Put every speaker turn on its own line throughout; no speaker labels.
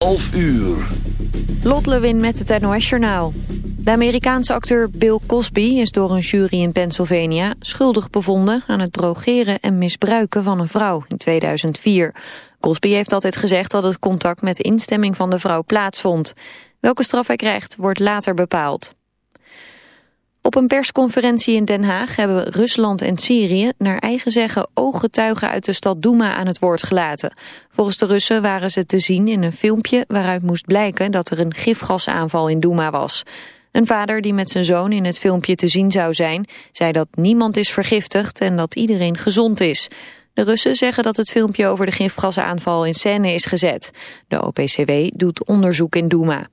11 uur.
Lot Lewin met het NOS Journaal. De Amerikaanse acteur Bill Cosby is door een jury in Pennsylvania schuldig bevonden aan het drogeren en misbruiken van een vrouw in 2004. Cosby heeft altijd gezegd dat het contact met instemming van de vrouw plaatsvond. Welke straf hij krijgt wordt later bepaald. Op een persconferentie in Den Haag hebben Rusland en Syrië naar eigen zeggen ooggetuigen uit de stad Douma aan het woord gelaten. Volgens de Russen waren ze te zien in een filmpje waaruit moest blijken dat er een gifgasaanval in Douma was. Een vader die met zijn zoon in het filmpje te zien zou zijn, zei dat niemand is vergiftigd en dat iedereen gezond is. De Russen zeggen dat het filmpje over de gifgasaanval in scène is gezet. De OPCW doet onderzoek in Douma.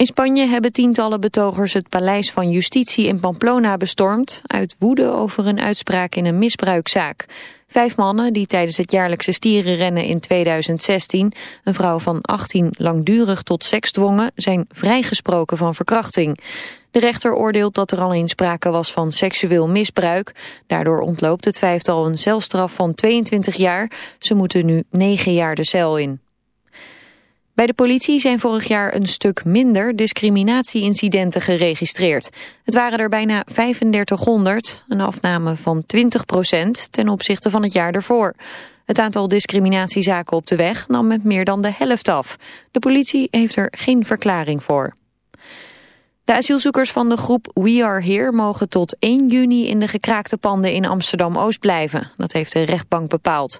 In Spanje hebben tientallen betogers het paleis van justitie in Pamplona bestormd... uit woede over een uitspraak in een misbruikzaak. Vijf mannen die tijdens het jaarlijkse stierenrennen in 2016... een vrouw van 18 langdurig tot seks dwongen... zijn vrijgesproken van verkrachting. De rechter oordeelt dat er alleen sprake was van seksueel misbruik. Daardoor ontloopt het vijftal een celstraf van 22 jaar. Ze moeten nu 9 jaar de cel in. Bij de politie zijn vorig jaar een stuk minder discriminatieincidenten geregistreerd. Het waren er bijna 3500, een afname van 20 procent ten opzichte van het jaar ervoor. Het aantal discriminatiezaken op de weg nam met meer dan de helft af. De politie heeft er geen verklaring voor. De asielzoekers van de groep We Are Here mogen tot 1 juni in de gekraakte panden in Amsterdam-Oost blijven. Dat heeft de rechtbank bepaald.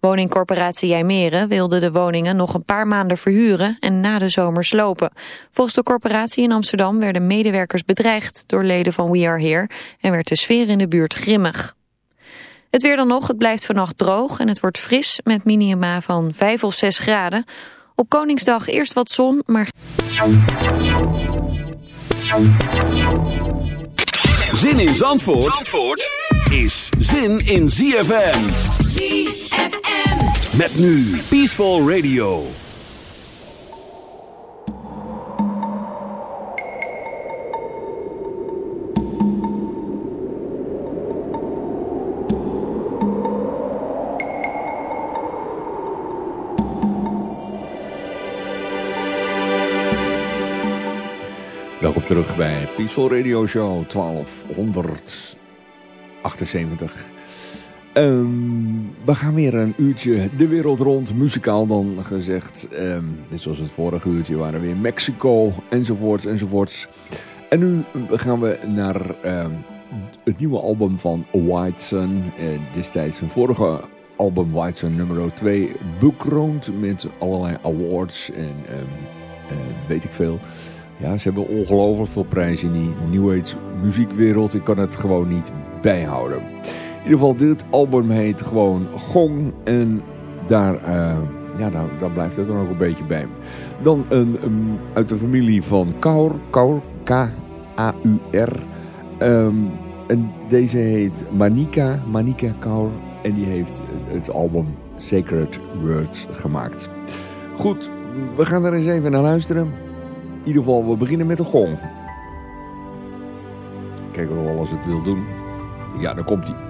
Woningcorporatie Jijmeren wilde de woningen nog een paar maanden verhuren en na de zomer slopen. Volgens de corporatie in Amsterdam werden medewerkers bedreigd door leden van We Are Here en werd de sfeer in de buurt grimmig. Het weer dan nog, het blijft vannacht droog en het wordt fris met minima van 5 of 6 graden. Op Koningsdag eerst wat zon, maar...
Zin in Zandvoort, Zandvoort is zin in ZFM.
ZFM.
Met nu Peaceful Radio.
Welkom terug bij Peaceful Radio Show 1278. Um, we gaan weer een uurtje de wereld rond, muzikaal dan gezegd. Um, net zoals het vorige uurtje waren we in Mexico, enzovoorts, enzovoorts. En nu gaan we naar um, het nieuwe album van White Sun. Uh, destijds hun vorige album White Sun nummer 2 bekroond met allerlei awards en uh, weet ik veel. Ja, ze hebben ongelooflijk veel prijzen in die New Age muziekwereld. Ik kan het gewoon niet bijhouden. In ieder geval, dit album heet gewoon Gong. En daar, uh, ja, daar, blijft het dan ook een beetje bij. Dan een, uit de familie van Kaur. Kaur, K-A-U-R. Um, en deze heet Manika, Manika Kaur. En die heeft het album Sacred Words gemaakt. Goed, we gaan er eens even naar luisteren. In ieder geval, we beginnen met een gong. Kijken of alles het wil doen. Ja, dan komt hij.